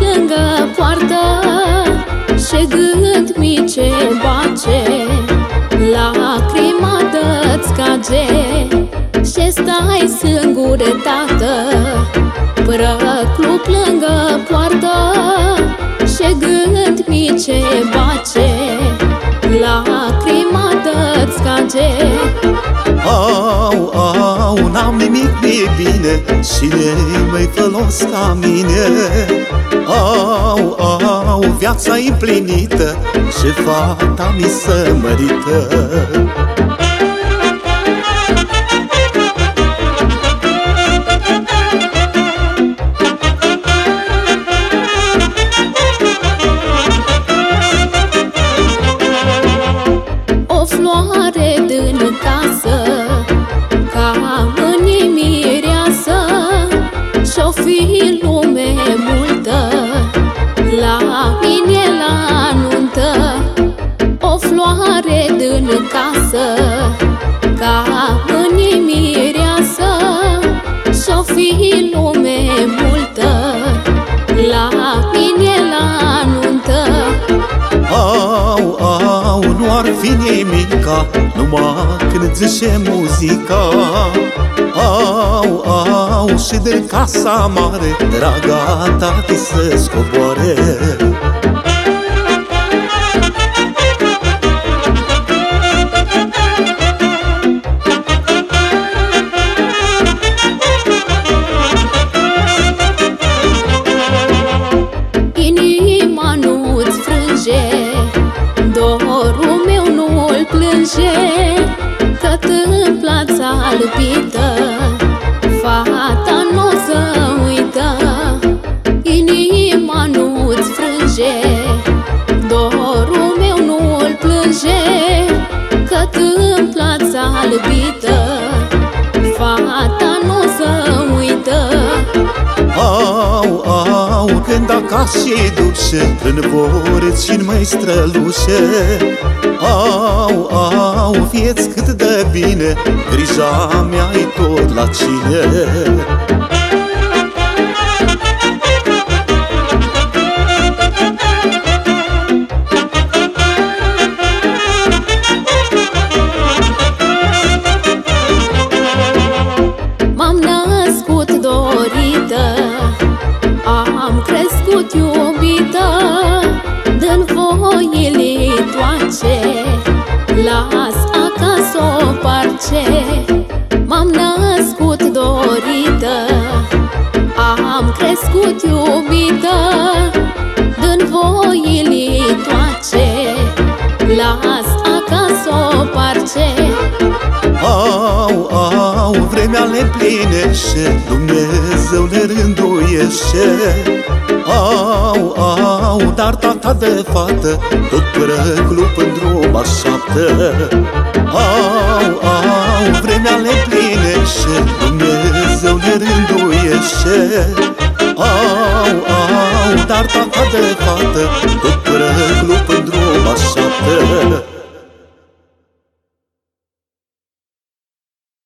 lângă poartă Și gând mi ce bace Lacrima dă-ți cage Și stai singur, tată bine Și mai folos ca mine. Au, au, viața e plinită Și fata mi se mărită. O floare din casă Ca fi lume multă. La mine la nuntă O floare din casă. Ca mâini mireasă Și-o fi lume multă. La mine la nuntă. Au, au, nu ar fi nimica Numai când zice muzica. Au, au, și de casa mare Draga tati să scoboare Inima nu-ți frânge Dorul meu nu-l plânge Că tâmpla-ți albită Fata n-o să uită Inima nu-ți frânge Dorul meu nu-l plânge Că tâmpla-ți albită Fata n-o să uită. Au, au, când acasă e duce În vorți și mai străluce Au, au, vieți cât de bine Grija mea e tot la cine Am crescut iubită Dă-n voile toace. Las acasă o parce M-am născut dorită. Am crescut iubită Dă-n voile toace. Las acasă o parce. Au, au, vremea le plinește Dumnezeu le rânduiește. Au, au, dar tata de fată Tot prăclup în drum așteaptă. Au, au, vremea le plinește Dumnezeu le rânduiește. Au, au, dar tata de fată Tot prăclup